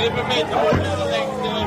Well, it remains a